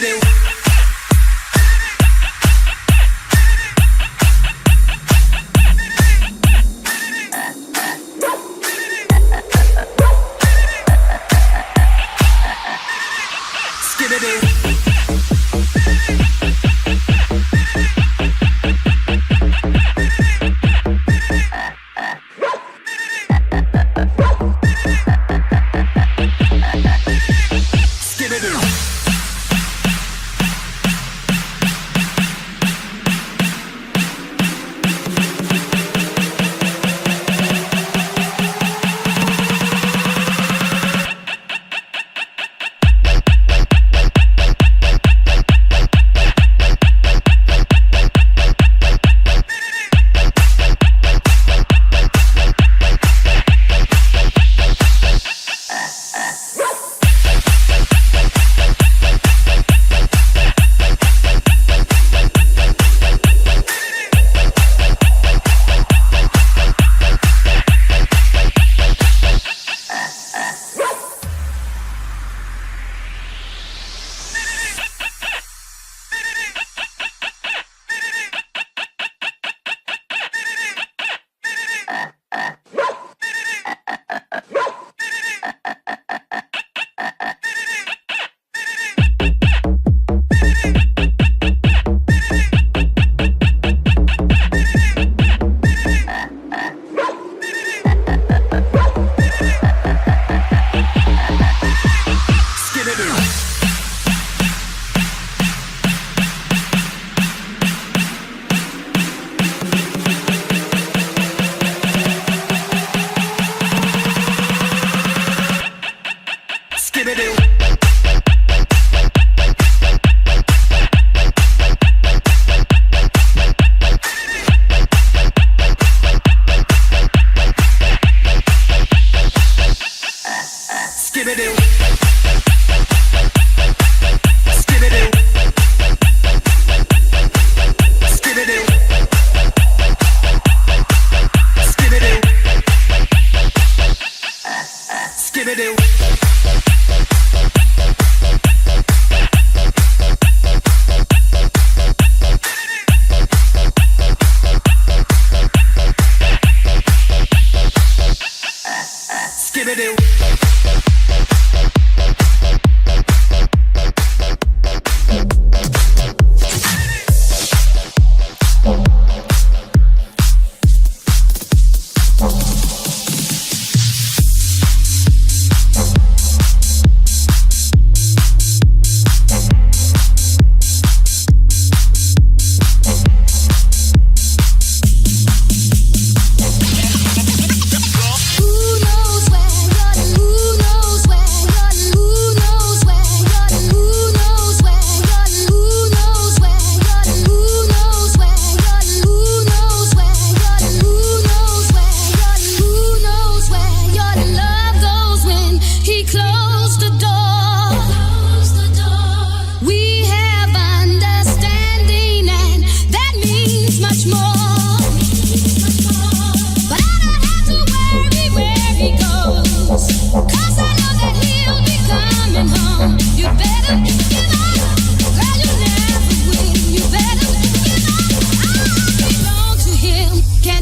baby.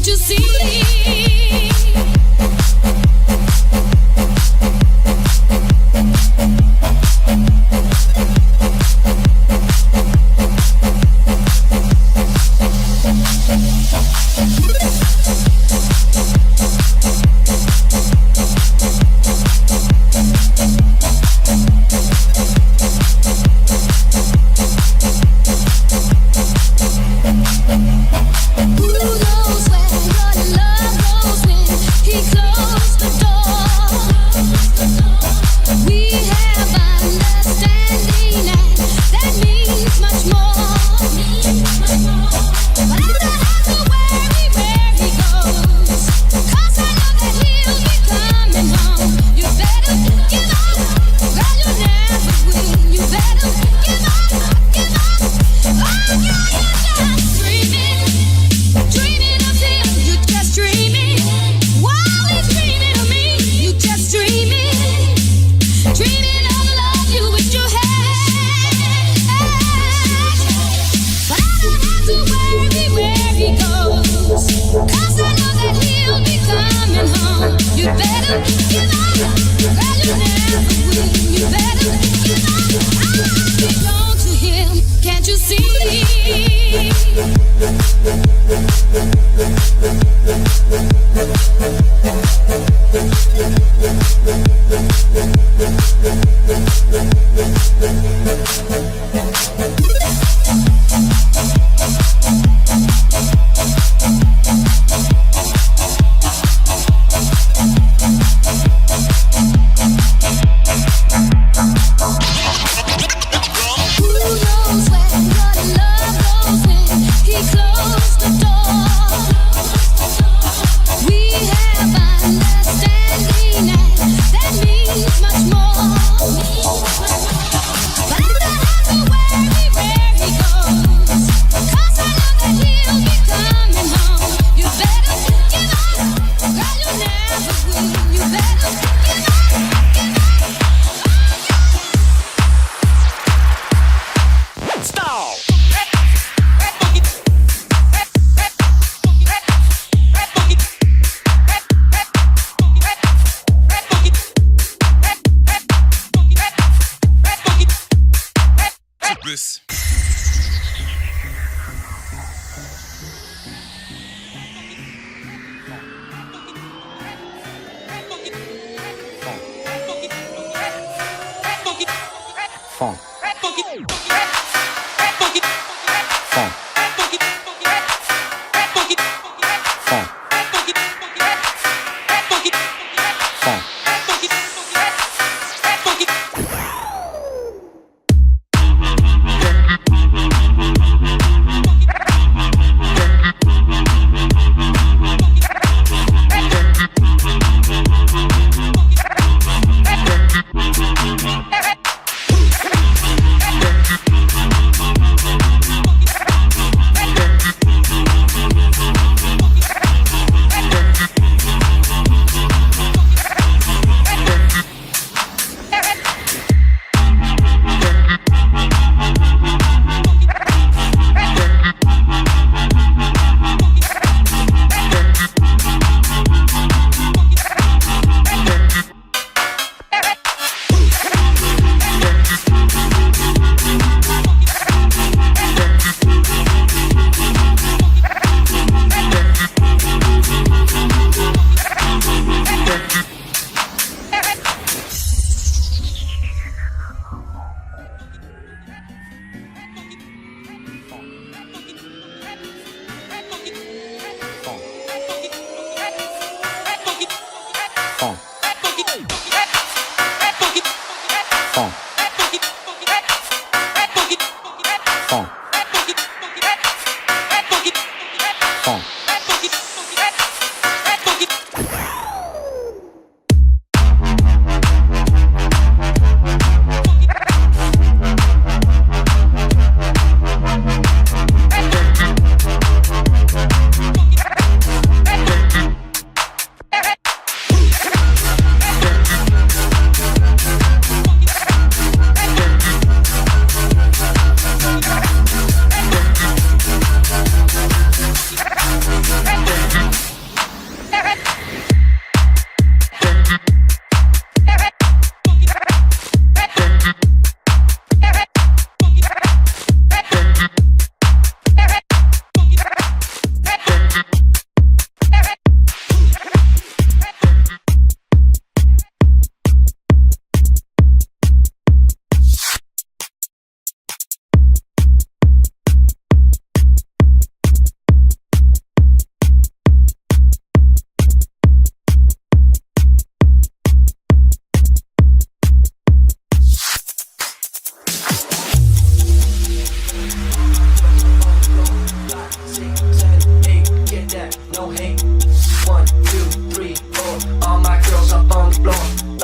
Can't you see?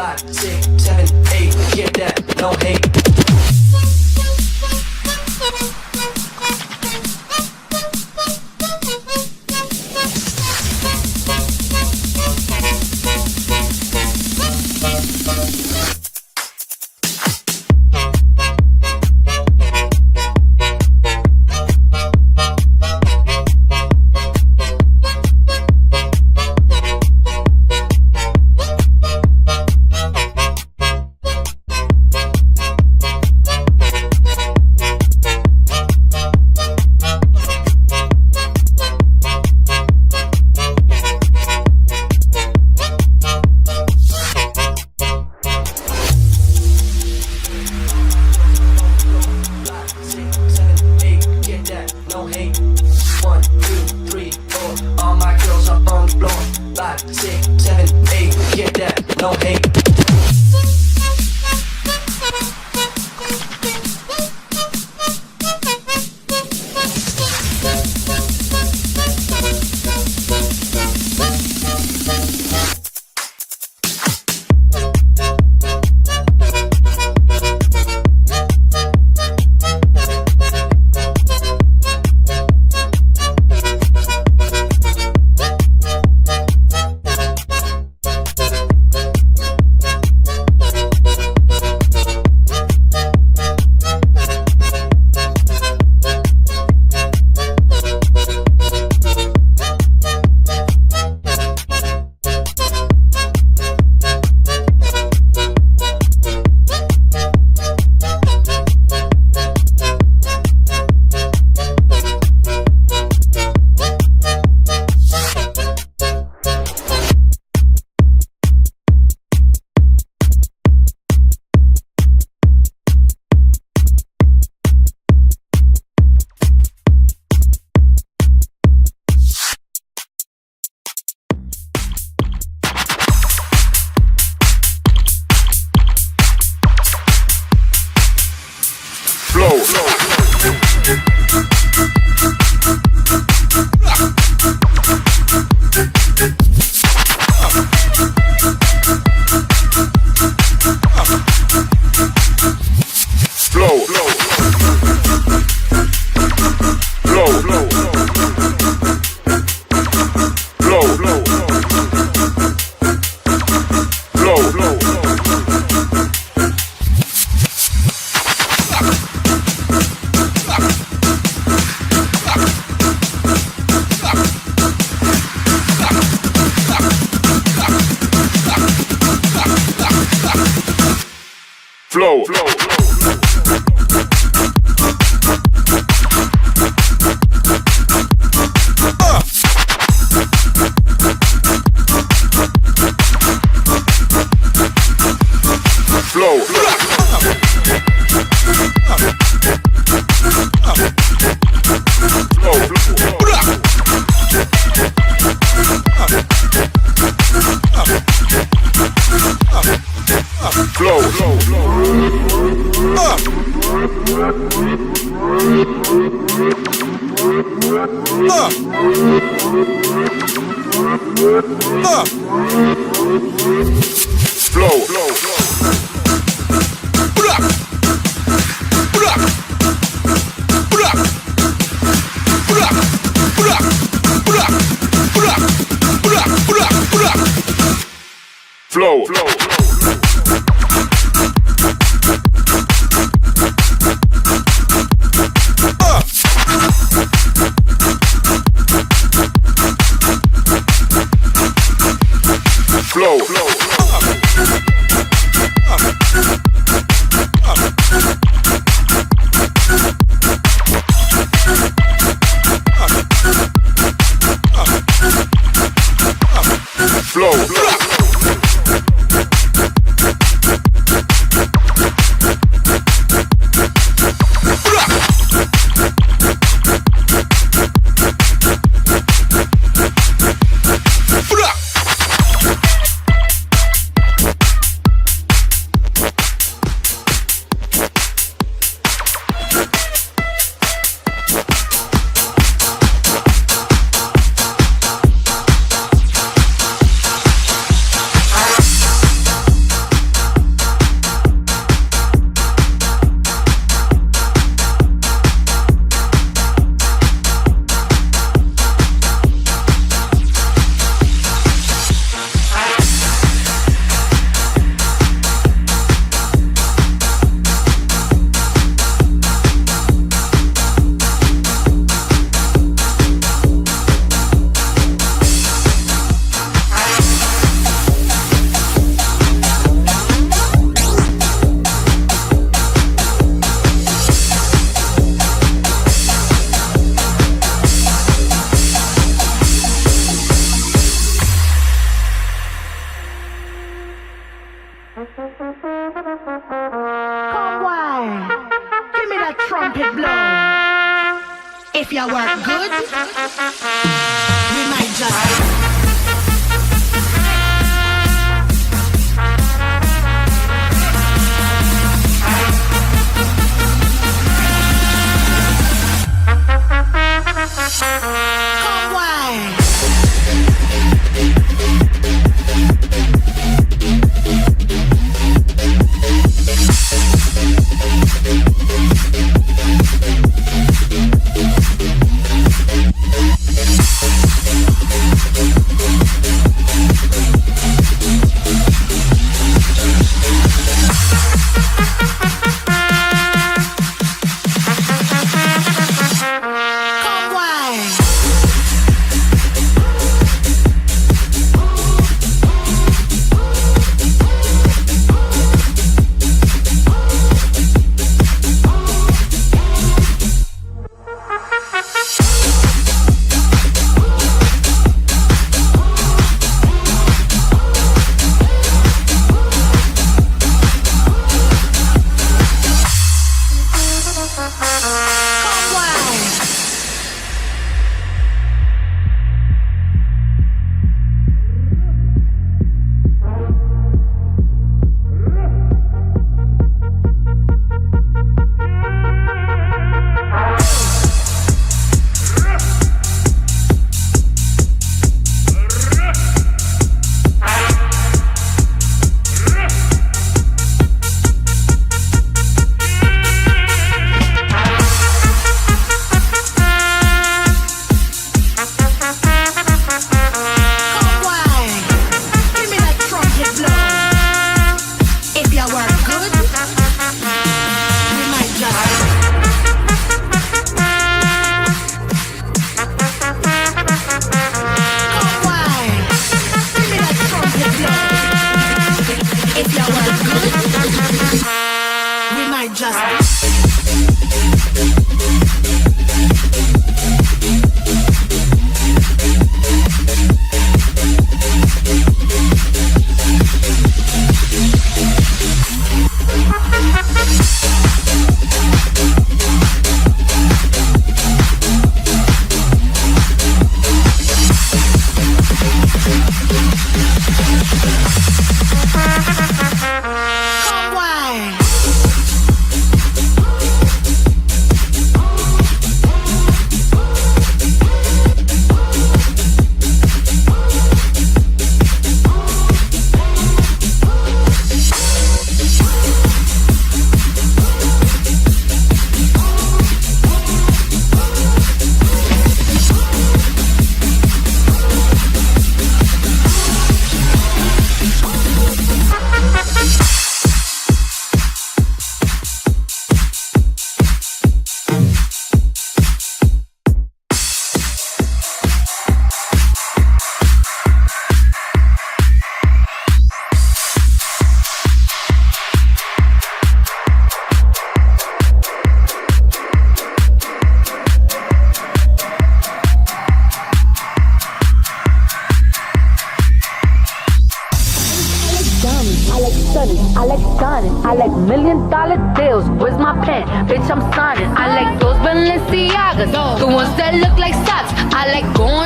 five, six, seven, eight. Get that, no hate. Flow. Flow. trumpet blow. If you work good, we might just. Come on.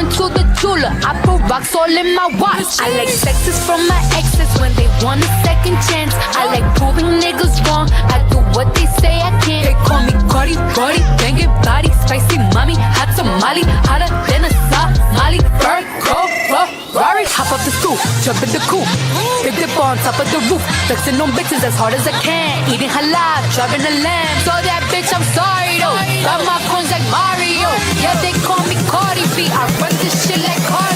Like to the Tula. I put rocks all in my watch. I like sexes from my exes when they want a second chance. I like proving niggas wrong. I do what they say I can't. They call me Cardi, Cardi, banging body, spicy mommy, hot tamale, hotter than a Somali. Virgo, Ferrari, hop off the stoop, jump in the coop. Big dip on top of the roof, flexing on bitches as hard as I can. Eating halal, driving a lamb. So that bitch, I'm sorry though. Got my coins like Mario. Yeah, they call me Cardi B. I run this shit like cardio.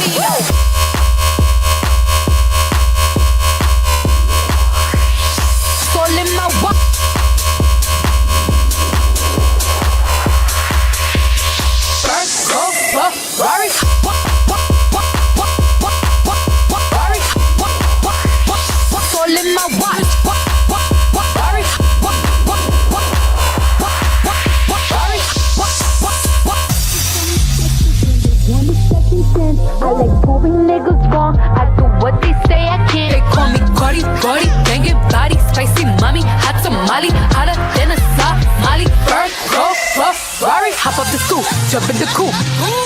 Cardi, Cardi, banging body, spicy mommy, hot tamale, hotter than a Somali. Bird, go, Ferrari, hop up the stoop, jump in the coupe,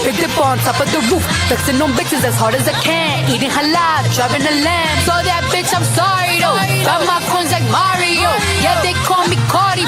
big dip on top of the roof, flexing on bitches as hard as I can, eating halal, driving a lamb. So that bitch, I'm sorry though. Got my coins like Mario, yeah they call me Cardi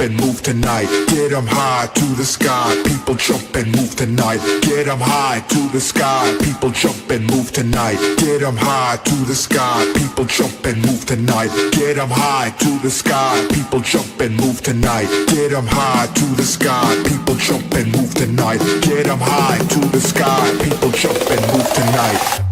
and move tonight. High to the sky. People jump and move tonight. Get 'em high to the sky. People jump and move tonight. Get 'em high to the sky. People jump and move tonight. Get 'em high to the sky. People jump and move tonight. Get 'em high to the sky. People jump and move tonight. Get 'em high to the sky. People jump and move tonight.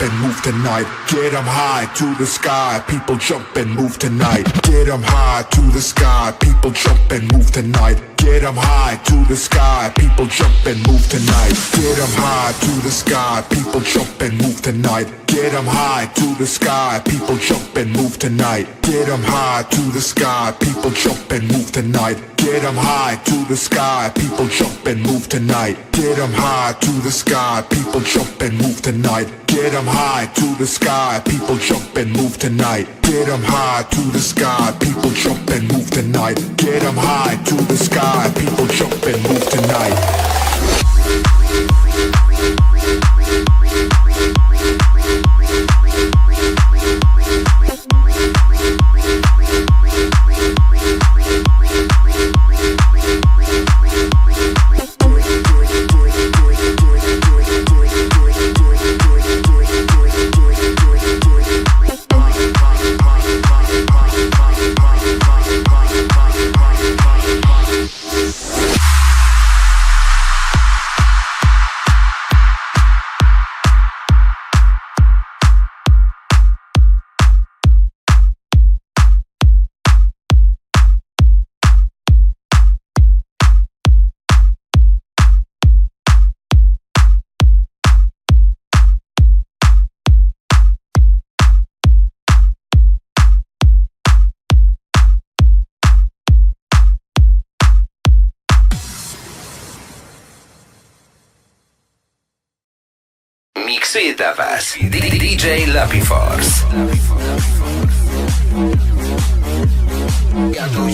And move tonight. Get 'em high to the sky, people jump and move tonight. Get 'em high to the sky, people jump and move tonight. Get 'em high to the sky, people jump and move tonight. Get 'em high to the sky, people jump and move tonight. Get 'em high to the sky, people jump and move tonight. Get 'em high to the sky, people jump and move tonight. Get 'em high to the sky, people jump and move tonight. Get 'em high to the sky, people jump and move tonight. Get 'em high to the sky, people jump and move tonight. Get 'em high to the sky, people jump and move tonight. Get 'em high to the sky, people jump and move tonight. przyje dla Was DJ Lucky Force. Jadą.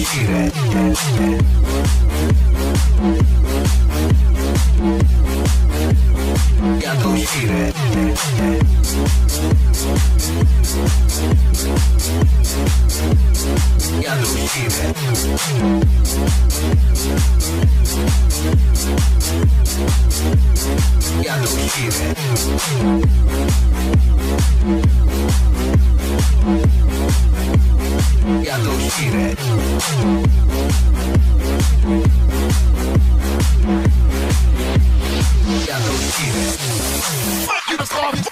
Jadą świry. Jadą świry. Jadą świry. Jadą świry. Fuck you, the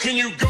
can you go?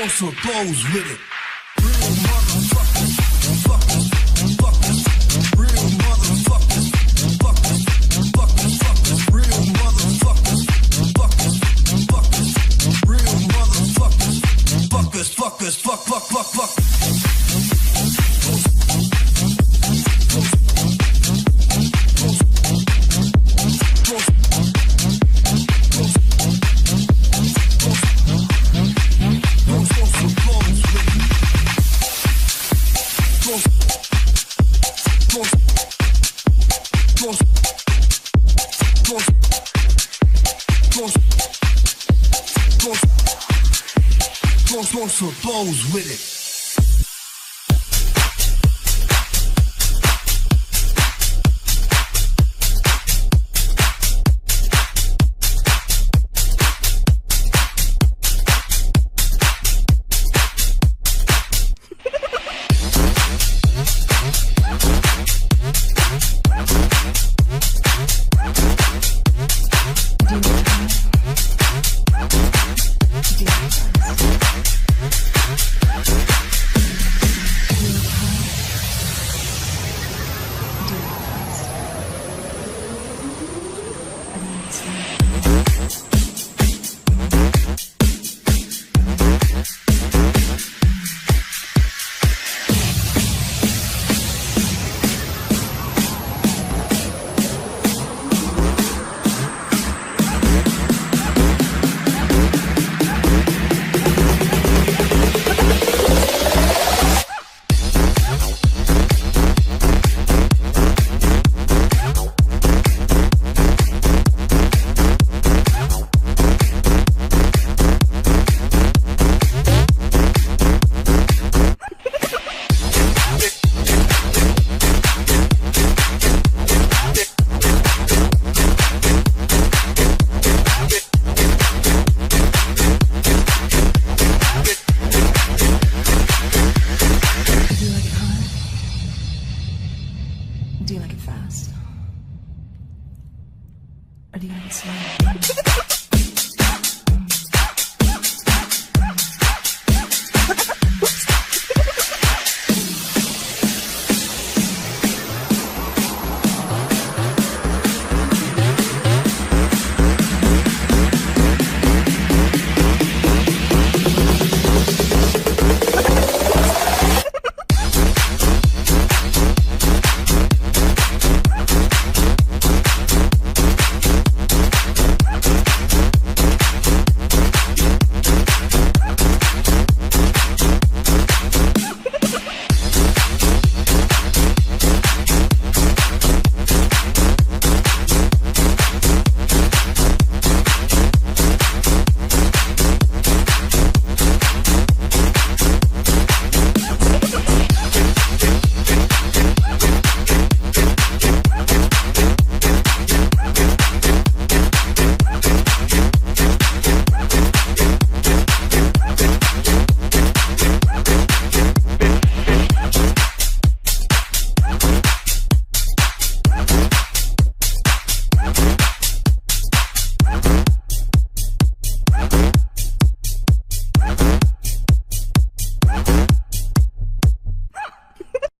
closer, blows with it. Real motherfuckers, fuckers, fuckers, real motherfuckers, fuckers, fuckers, fuckers, real motherfuckers, fuckers, fuckers, fuck, fuck, fuck, fuck. Bows with it.